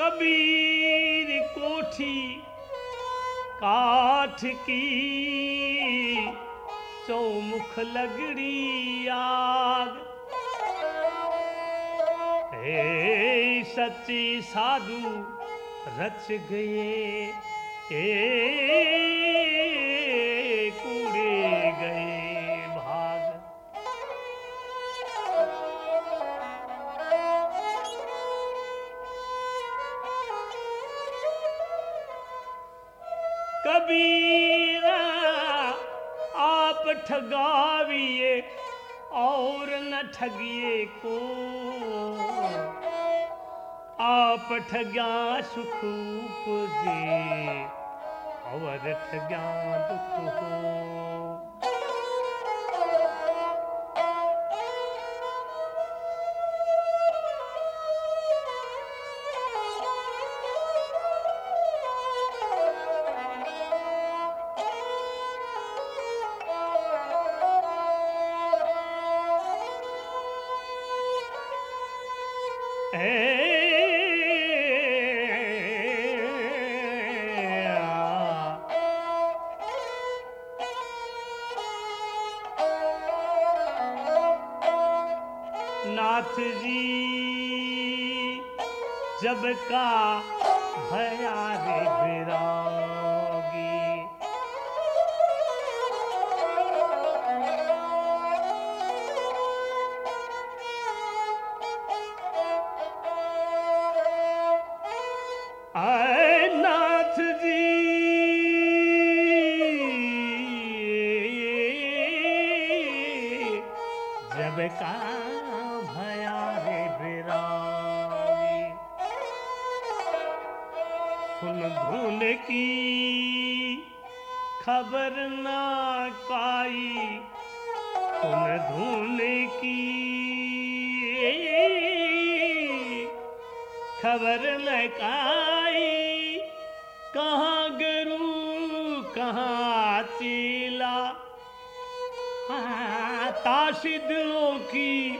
कबीर कोठी काठ की चौमुख लगड़ी आग। हे सच्ची साधु रच गए। ए कूड़े गए भाग। कबीरा आप ठगाविए। और न ठगिए को। आप ठग्या सुख उपजे और ठग्या दुख हो। जब का भया रे बिरागी चीला हाँ, ताशी की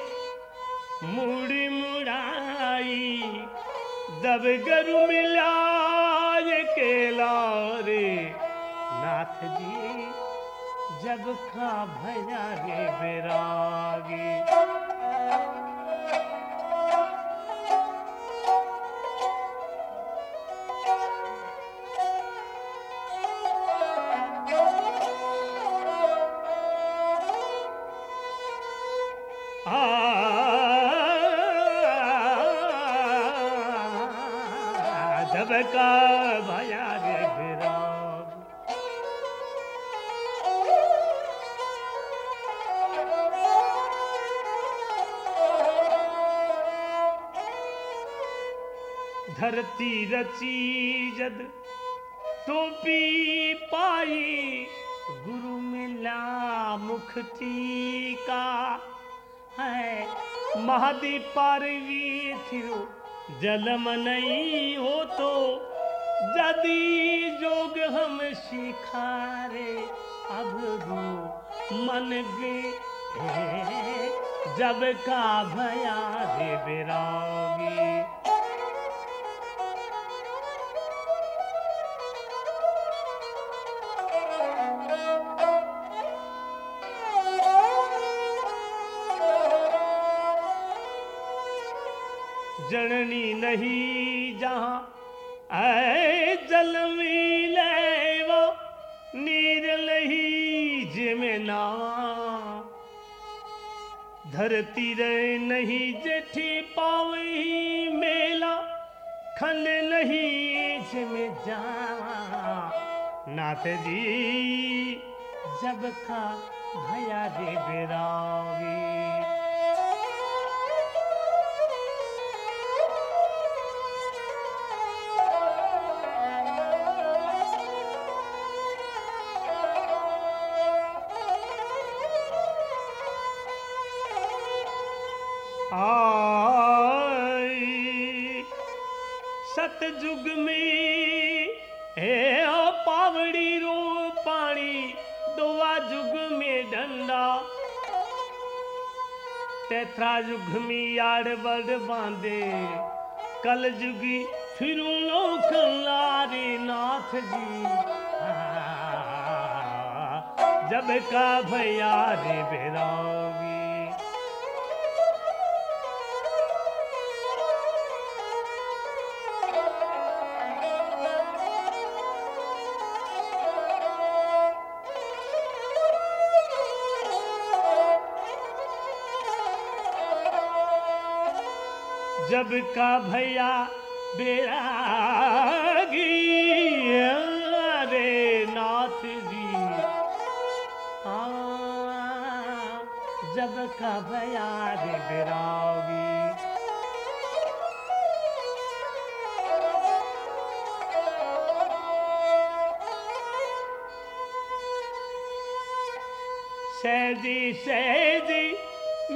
मुड़ी मुड़ाई दब गरु मिला केला रे नाथ जी जब खा भया रे बेरागी। धरती रची जद टोपी पाई गुरु मिला मुखती का। है महादीप पारवी थिरो जलम नहीं हो तो जदी जोग हम सिखारे अब रो मन है, जब का भया रे जननी नहीं जहाँ ऐ जल वो नीर लही जिमे नावा धरती रे नहीं जेठी पावई मेला खल नहीं जिमे जावा नाथ जी, जब का भया रे बेरागी। तेथरा युग में यार बड़ बांधे। कल जुगी फिर लो कलारे नाथ जी। जब का भैया रे बेरागी जब का भैया बेरागी रे नाथ जी आ, जब का भैया रे बेरागी। सहजी सहजी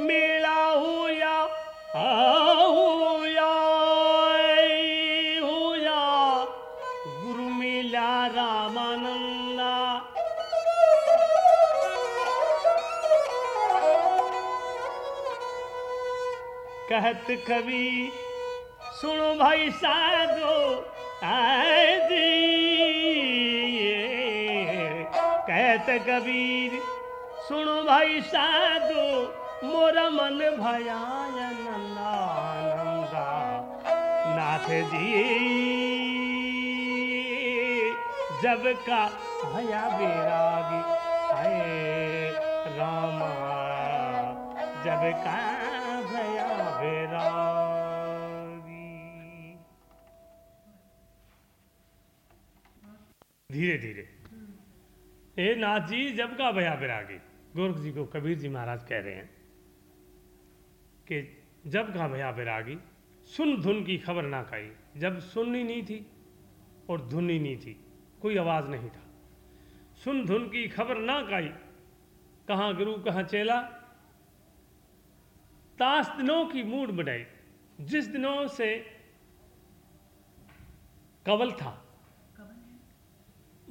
मेला हुया हुया कहत कवि, सुनो भाई साधो कहत कबीर, सुनो भाई साधो, मोरा मन भयाय नंदा नाथ जी, जब का भया बेरागी आए रामा, जब का धीरे धीरे। ए नाथ जी जब का भया बेरागी गोरख जी को कबीर जी महाराज कह रहे हैं कि जब का भया बैरागी सुन धुन की खबर ना खाई जब सुननी नहीं थी और धुन ही नहीं थी, कोई आवाज़ नहीं था। सुन धुन की खबर ना खाई कहाँ गुरु, कहाँ चेला? तास दिनों की मूड बनाई जिस दिनों से कवल था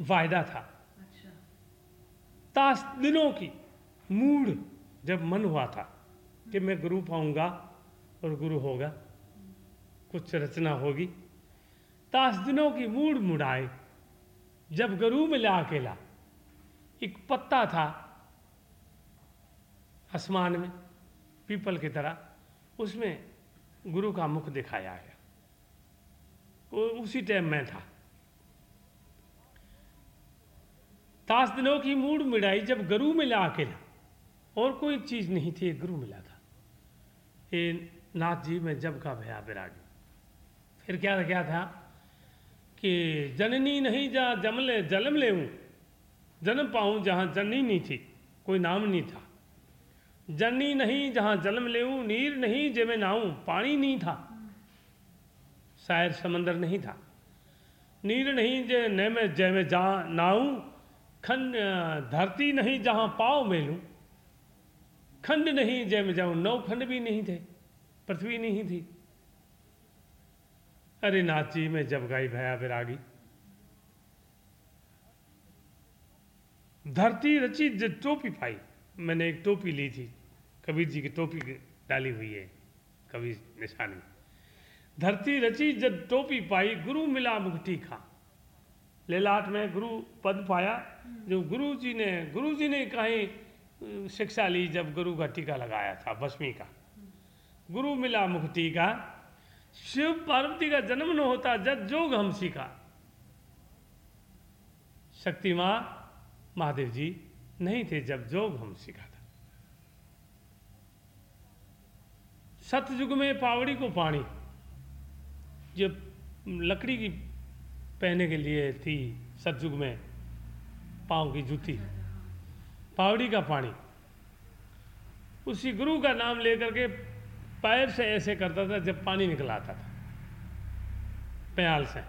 वायदा था। अच्छा। तास दिनों की मूड जब मन हुआ था कि मैं गुरु पाऊँगा और गुरु होगा कुछ रचना होगी। तास दिनों की मूड मुड़ाए जब गुरु मिला अकेला एक पत्ता था आसमान में पीपल की तरह उसमें गुरु का मुख दिखाया है उसी टाइम में था। तास दिनों की मूड मिड़ाई जब गुरु मिला अकेला और कोई चीज़ नहीं थी गुरु मिला था। ये नाथ जी, में जब का भया विरागी फिर क्या था क्या था कि जननी नहीं जहाँ जमले जन्म ले जन्म पाऊँ जहाँ जननी नहीं थी, कोई नाम नहीं था। जननी नहीं जहाँ जन्म ले नीर नहीं जेमे नाऊं, पानी नहीं था। शायद समंदर नहीं था। नीर नहीं जे, न में, जय में जा, नाऊं खंड धरती नहीं जहाँ पाव मेलूं, खंड नहीं जय में जाऊँ, नौ खंड भी नहीं थे, पृथ्वी नहीं थी। अरे नाची में जब गाई भया विरागी धरती रची टोपी पाई, मैंने एक टोपी ली थी, कबीर जी की टोपी डाली हुई है, कबीर निशानी। धरती रची जब टोपी पाई, गुरु मिला मुक्ति खा लेलाट में गुरु पद पाया, जो गुरु जी ने गुरु जी ने कहीं शिक्षा ली जब गुरु का टीका लगाया था, भस्मी का। गुरु मिला मुक्ति का। शिव पार्वती का जन्म न होता जब जोग हम सीखा। शक्ति माँ महादेव जी नहीं थे, जब जोग हम सीखा था। सतयुग में पावड़ी को पानी जो लकड़ी की पहने के लिए थी सतयुग में, पाँव की जूती, पावड़ी का पानी। उसी गुरु का नाम लेकर के पैर से ऐसे करता था जब पानी निकल आता था, प्याल से।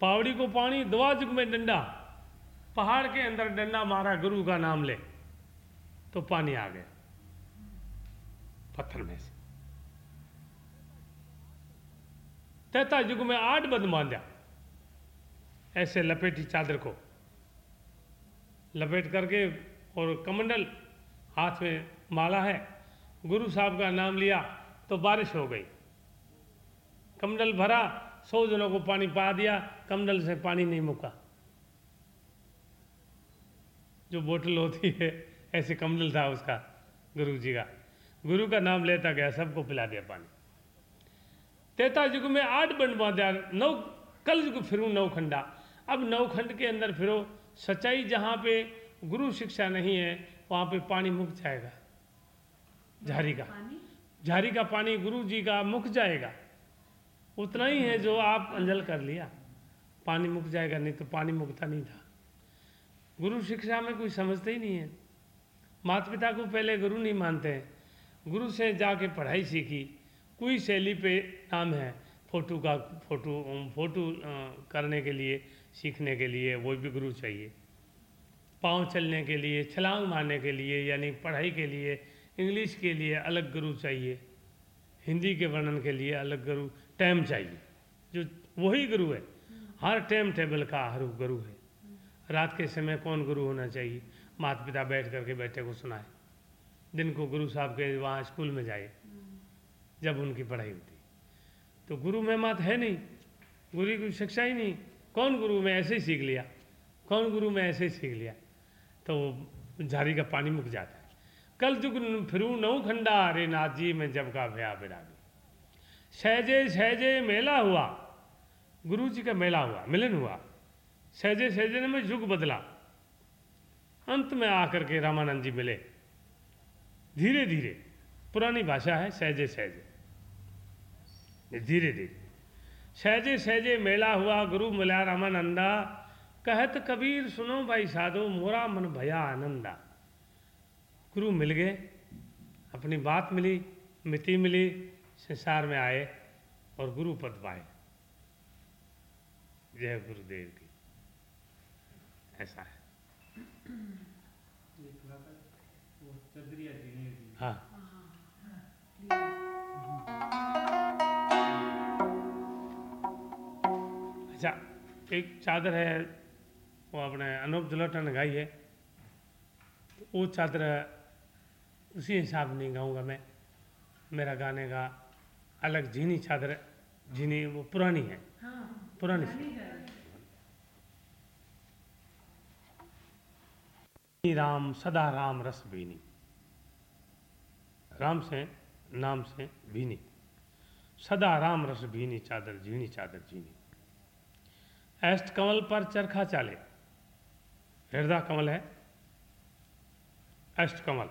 पावड़ी को पानी दुआ जुग में डंडा, पहाड़ के अंदर डंडा मारा गुरु का नाम ले तो पानी आ गया, पत्थर में से। त्रेता युग में आठ बद बांधा ऐसे लपेटी चादर को लपेट करके और कमंडल हाथ में माला है, गुरु साहब का नाम लिया तो बारिश हो गई। कमंडल भरा, सौ जनों को पानी पा दिया, कमंडल से पानी नहीं मुका। जो बोतल होती है, ऐसे कमंडल था उसका गुरु जी का। गुरु का नाम लेता गया, सबको पिला दिया पानी। तेता युग में आठ बंड बांधा नौ कल युग फिरूं नौ खंडा अब नौ खंड के अंदर फिरो सच्चाई जहाँ पे गुरु शिक्षा नहीं है वहाँ पे पानी मुक जाएगा। झारी का। झारी का पानी गुरु जी का मुक जाएगा। उतना ही है जो आप अंजल कर लिया। पानी मुक जाएगा नहीं तो पानी मुकता नहीं था। गुरु शिक्षा में कोई समझते ही नहीं है। माता पिता को पहले गुरु नहीं मानते। हैं गुरु से जाके पढ़ाई सीखी कोई शैली पे नाम है फ़ोटो का, फ़ोटो फ़ोटो करने के लिए, सीखने के लिए, वो भी गुरु चाहिए। पाँव चलने के लिए, छलांग मारने के लिए, यानी पढ़ाई के लिए, इंग्लिश के लिए अलग गुरु चाहिए। हिंदी के वर्णन के लिए अलग गुरु, टाइम चाहिए। जो, वही गुरु है। हर टाइम टेबल का हर गुरु है। रात के समय कौन गुरु होना चाहिए? माता पिता बैठ करके बैठे को सुनाए। दिन को गुरु साहब के वहाँ स्कूल में जाए। जब उनकी पढ़ाई होती तो गुरु में मत है नहीं, गुरु की शिक्षा ही नहीं। कौन गुरु में ऐसे ही सीख लिया? कौन गुरु में ऐसे ही सीख लिया? तो झारी का पानी मुक जाता है। कल जुग फिरू नौ खंडा, अरे नाथ जी में जब का भया विरागी सहजे सहजे मेला हुआ। गुरु जी का मेला हुआ, मिलन हुआ। सहजे सहजे में युग बदला। अंत में आकर के रामानंद जी मिले। धीरे धीरे पुरानी भाषा है, सहजे सहजे। धीरे धीरे। सहजे सहजे मेला हुआ गुरु मिला रामानंदा। कहत कबीर सुनो भाई साधो मोरा मन भया आनंदा। गुरु मिल गए अपनी बात मिली मिति मिली संसार में आए और गुरु पद पाए। जय गुरुदेव की। ऐसा है। हाँ। एक चादर है वो अपने अनूप जलोटा ने गाई है। वो चादर उसी हिसाब नहीं गाऊँगा मैं। मेरा गाने का अलग झीनी चादर झीनी वो पुरानी है। हाँ पुरानी है। राम सदा राम रस बीनी। राम से नाम से भीनी सदा राम रस भीनी चादर झीनी चादर झीनी अष्ट कमल पर चरखा चाले। हृदय कमल है। अष्ट कमल।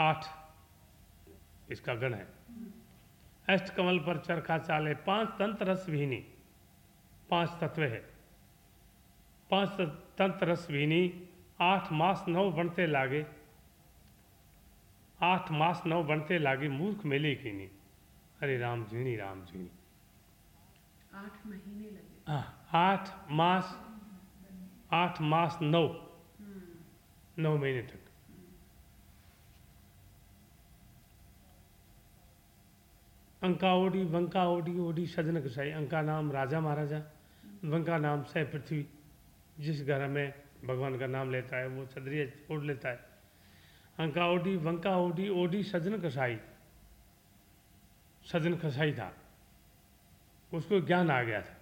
आठ इसका गण है। अष्ट कमल पर चरखा चाले, पाँच तंत्र रस भीनी पाँच तत्व है। पाँच तंत्र रस भीनी आठ मास नौ बनते लागे। आठ मास नौ बनते लागे, मूर्ख मेले कीनी अरे राम झीणी राम झीणी आठ महीने लगे। आठ मास आठ मास नौ। नौ महीने तक। अंका ओडी वंका ओडी ओडी सजन कसाई अंका नाम राजा महाराजा वंका नाम सह पृथ्वी जिस घर में भगवान का नाम लेता है वो छदरिया ओढ़ लेता है। अंका ओडी वंका ओडी ओडी सजन कसाई सजन कसाई था। उसको ज्ञान आ गया था।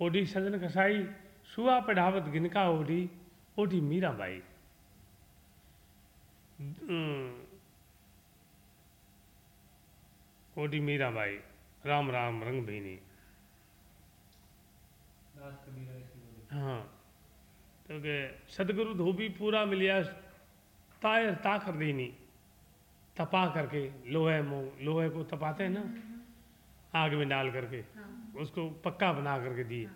ओडी सजन कसाई सुहा पढ़ावत गिनका ओडी ओडी मीरा बाई। ओडी मीरा बाई राम राम रंग भीनी। हाँ। तो के सदगुरु धोबी पूरा मिलिया तायर ता कर देनी तपा करके लोहे मुँह लोहे को तपाते हैं ना? आग में डाल करके हाँ उसको पक्का बना करके दिए।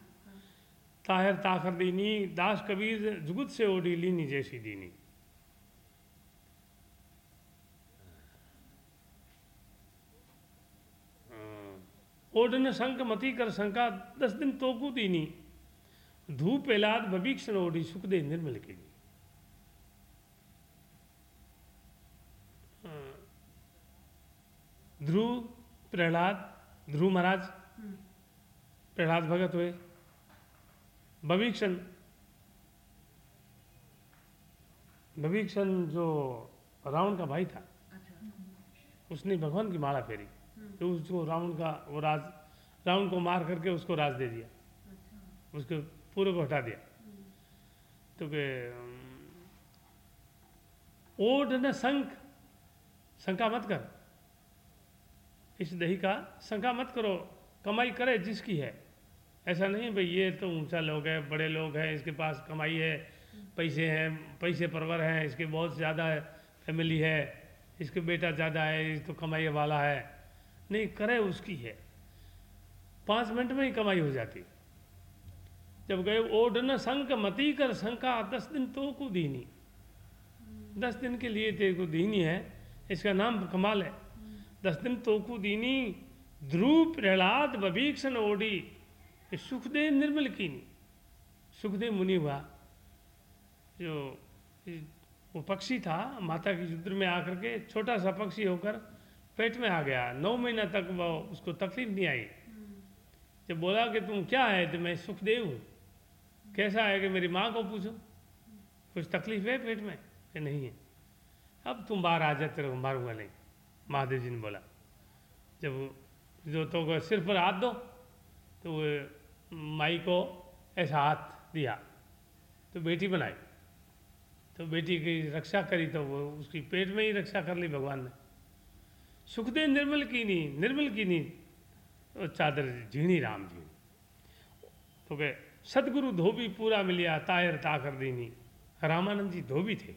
ताहिर ताखर दीनी दास कबीर जुगुत से ओढ़ी लीनी जैसी दीनी। ओढ़न शंक मती कर शंका, दस दिन तोकू दीनी। धूप एलाद भविक्षण ओढ़ी सुख दे निर्मल के लिए ध्रुव, प्रहलाद ध्रुव महाराज, प्रहलाद भगत हुए भविक्षण भविक्षण जो रावण का भाई था, उसने भगवान की माला फेरी। तो उसको रावण का, वो राज, रावण को मार करके उसको राज दे दिया। उसके पूरे को हटा दिया। तो के ओढ़ न शंख शंका मत कर। इस दही का शंका मत करो, कमाई करे जिसकी है। ऐसा नहीं भाई, ये तो ऊँचा लोग है, बड़े लोग हैं, इसके पास कमाई है, पैसे हैं, पैसे परवर हैं, इसके बहुत ज़्यादा फैमिली है, इसके बेटा ज़्यादा है ये तो कमाई वाला है। नहीं, करे उसकी है। पाँच मिनट में ही कमाई हो जाती। जब गए ओढ़ न शंक मती कर शंका दस दिन तो को दीनी। दस दिन के लिए तेरे को दीनी है, इसका नाम कमाल है। दस दिन तोकू दीनी, ध्रुव प्रहलाद बभीक्षण ओढ़ी सुखदेव निर्मल कीनी सुखदेव मुनि हुआ। जो वो पक्षी था, माता की युद्ध में आकर के छोटा सा पक्षी होकर पेट में आ गया। नौ महीना तक वो उसको तकलीफ़ नहीं आई। जब बोला कि तुम क्या है तो मैं सुखदेव हूँ। कैसा है कि मेरी माँ को पूछो? कुछ तकलीफ़ है पेट में? कि नहीं है। अब तुम बाहर आ जाते को मारूँगा नहीं। महादेव जी ने बोला, जब जो तो को सिर पर हाथ दो तो वो माई को ऐसा हाथ दिया तो बेटी बनाई। तो बेटी की रक्षा करी तो वो उसकी पेट में ही रक्षा कर ली भगवान ने। सुखदेव निर्मल की नहीं निर्मल की नहीं तो चादर झीणी राम जी तो कहे, सदगुरु धोबी पूरा मिलिया, तायर ता ताकर दीनी रामानंद जी धोबी थे।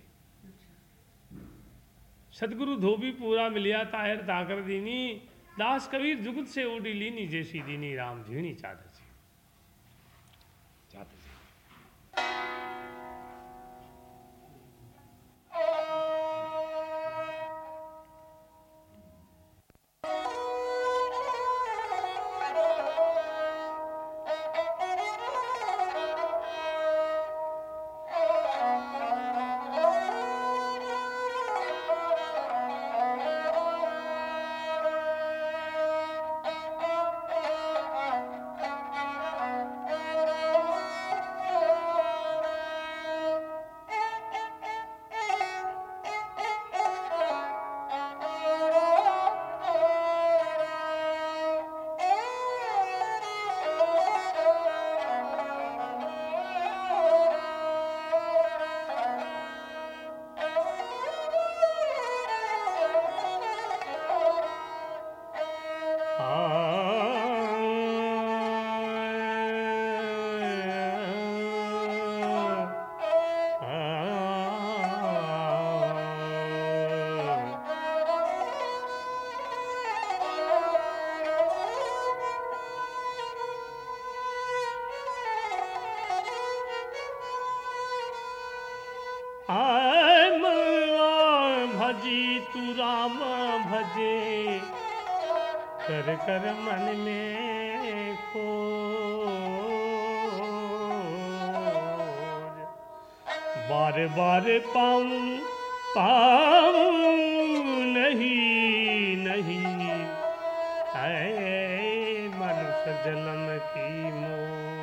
सदगुरु धोबी पूरा मिलिया ताहिर ताकर दीनी, दास कबीर जुगत से ओडी लीनी, जैसी दीनी राम झीणी चादर जी चादर जी भजे कर कर मन में खोज। बार बार पाऊँ पाऊँ नहीं नहीं। है मनुष्य जन्म की मोज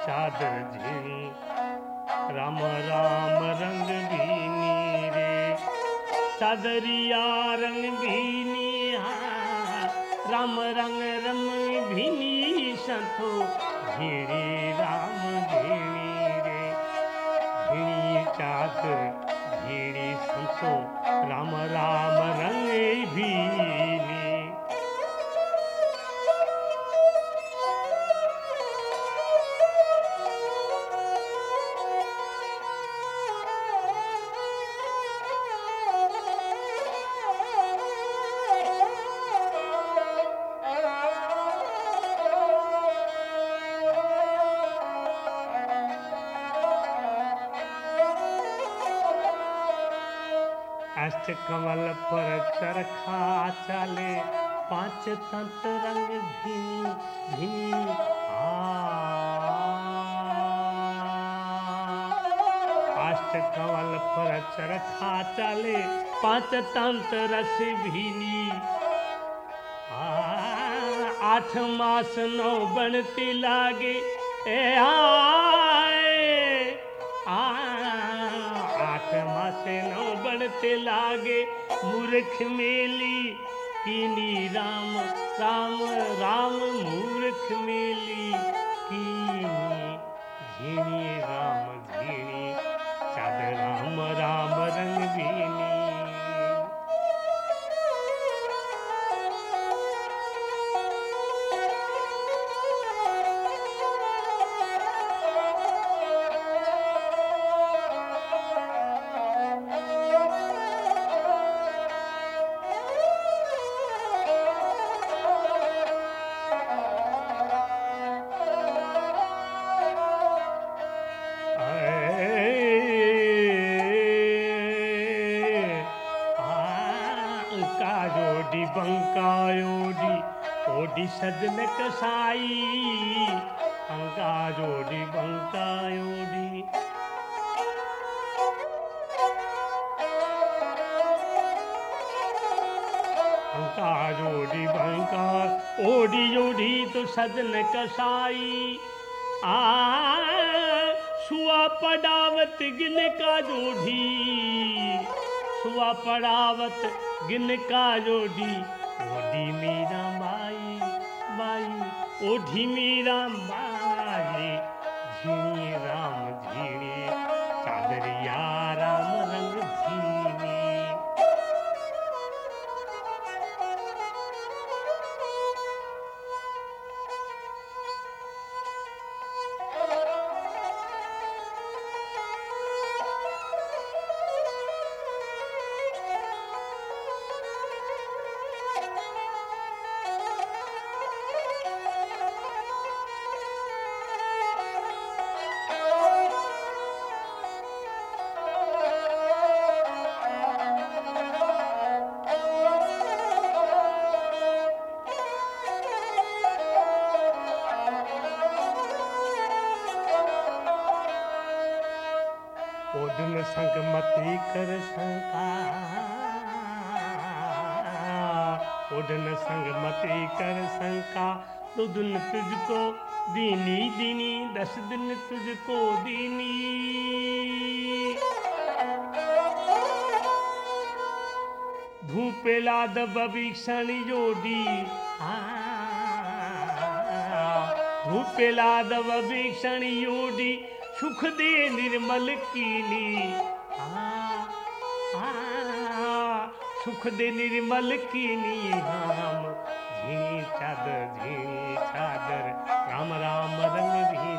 चादर झिणी राम राम रंग भीनी रे। चादरिया रंग भीनी हाँ, राम रंग रम भीनी संतो। झिणी राम झिणी रे। झिणी चादर झिणी संतो। राम राम रंग भीनी कमल पर चरखा चले। पाँच तंत्र रंग भीनी आ। पाँच कंवल पर चरखा चले। पाँच तंत रस भीनी आठ मास नौ बनती लागे। ए आए आ, आठ से नौ बढ़ते लागे, मूर्ख मेली, कीनी राम राम राम मूर्ख मेली, कीनी झीणी राम झीणी चाद राम राम रंग भीनी कसाई बंकायोडी अंकाजोडी बंका ओडी ओडी तो सजन कसाई। आ, सुआ पडावत गिन का जोड़ी। सुआ पड़ावत गिन का जोड़ी। ओढ़ी मीरा बाई धीमी राम बाई ओदन संग मती कर शंका दो तुझको दीनी दीनी, दस दिन तुझको दीनी। धूपेला दबीक्षण जोड़ी धूपेला दबीक्षण योडी सुख दे निर्मल कीनी। सुख दे निर्मल कीनी राम झी चादर झी चादर राम राम रंग झीनी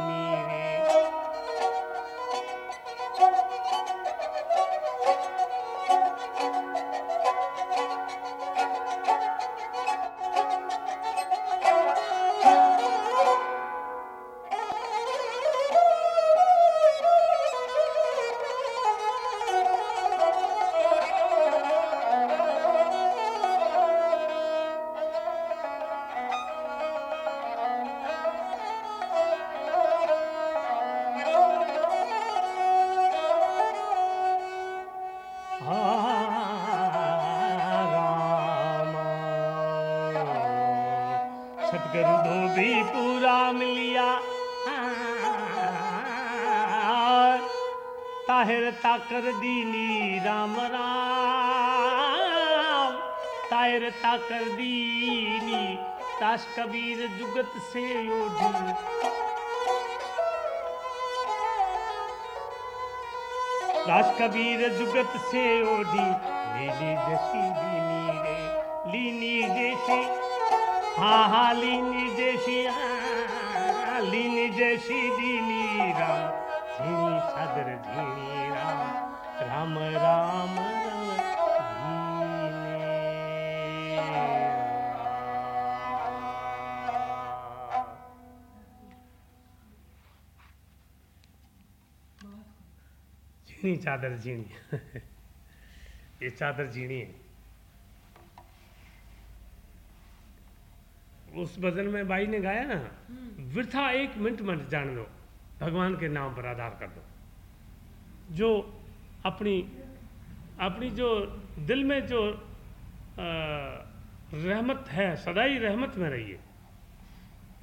ताकर दीनी राम राम। ताहिर ताकर दीनी, ताश कबीर जुगत से ओढ़ी। राज कबीर जुगत से ओढ़ी। लीली जैसी लीनी रे लीनी जैसी हाँ हाँ लीनी जैसी हाँ लीनी जैसी दीनी राम। झीनी सदर झीनी राम राम झीनी चादर झीनी ये चादर झीनी है। उस भजन में बाई ने गाया ना, वृथा एक मिनट मत जान दो भगवान के नाम पर आधार कर दो। जो अपनी अपनी जो दिल में जो अ, रहमत है सदाई रहमत में रहिए।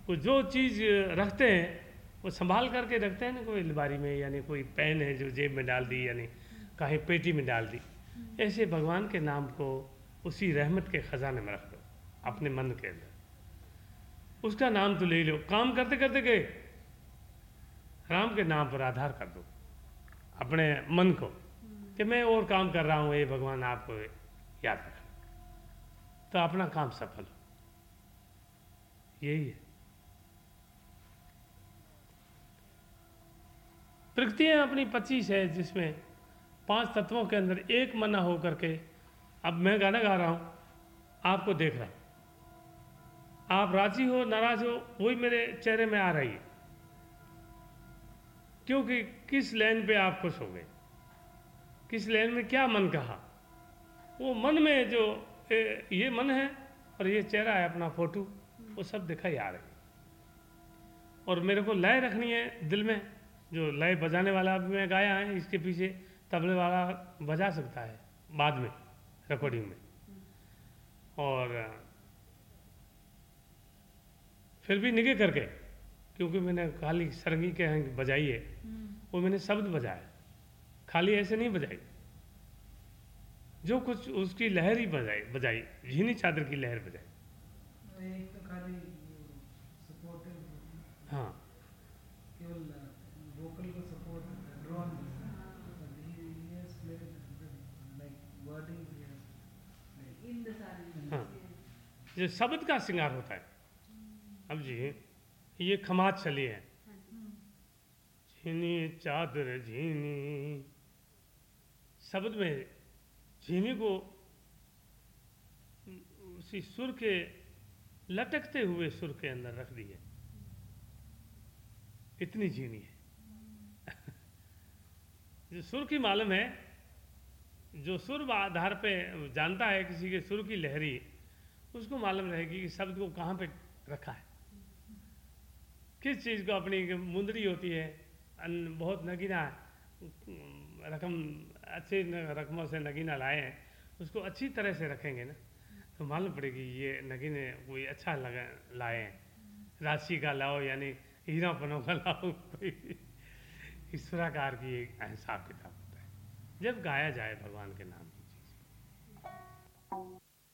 वो जो चीज़ रखते हैं वो संभाल करके रखते हैं ना कोई अलमारी में यानी कोई पेन है जो जेब में डाल दी यानी कहीं पेटी में डाल दी। ऐसे भगवान के नाम को उसी रहमत के खजाने में रख दो अपने मन के अंदर। उसका नाम तो ले लो। काम करते करते गए। राम के नाम पर आधार कर दो। अपने मन को। कि मैं और काम कर रहा हूँ ये भगवान, आपको याद रख तो अपना काम सफल हो। यही है। प्रकृतियाँ अपनी पच्चीस है, जिसमें पाँच तत्वों के अंदर एक मना हो करके अब मैं गाना गा रहा हूँ, आपको देख रहा हूँ। आप राज़ी हो, नाराज़ हो, वही मेरे चेहरे में आ रही है। क्योंकि किस लाइन पे आप खुश हो गए? किस लाइन में क्या मन कहा? वो मन में जो ए, ये मन है और ये चेहरा है अपना फ़ोटो वो सब दिखाई आ रही है। और मेरे को लय रखनी है दिल में जो लय बजाने वाला भी मैं गाया है इसके पीछे तबले वाला बजा सकता है बाद में रिकॉर्डिंग में। और फिर भी निगे करके क्योंकि मैंने खाली सरंगी के हैं बजाई है वो मैंने शब्द बजाया खाली ऐसे नहीं बजाई। जो कुछ उसकी लहर ही बजाई बजाई झीनी चादर की लहर बजाई। तो हाँ केवल वोकल को support drone like wording In the silence. हाँ। जो शब्द का श्रृंगार होता है। अब जी ये खमाज चली है। झीनी चादर झीनी शब्द में झीनी को उसी सुर के लटकते हुए सुर के अंदर रख दी है इतनी झीनी है। जो सुर की मालूम है, जो सुर आधार पे जानता है किसी के सुर की लहरी, उसको मालूम रहेगी कि शब्द को कहाँ पे रखा है। किस चीज़ को अपनी मुंदरी होती है बहुत नगीना, रकम अच्छे रकमों से नगीना लाए हैं, उसको अच्छी तरह से रखेंगे ना तो मालूम पड़ेगी ये नगीने कोई अच्छा लगा, लाए हैं। राशि का लाओ, यानी हीरा पनों का लाओ, कोई इस प्रकार की एक हिसाब किताब होता है। जब गाया जाए भगवान के नाम की चीज़।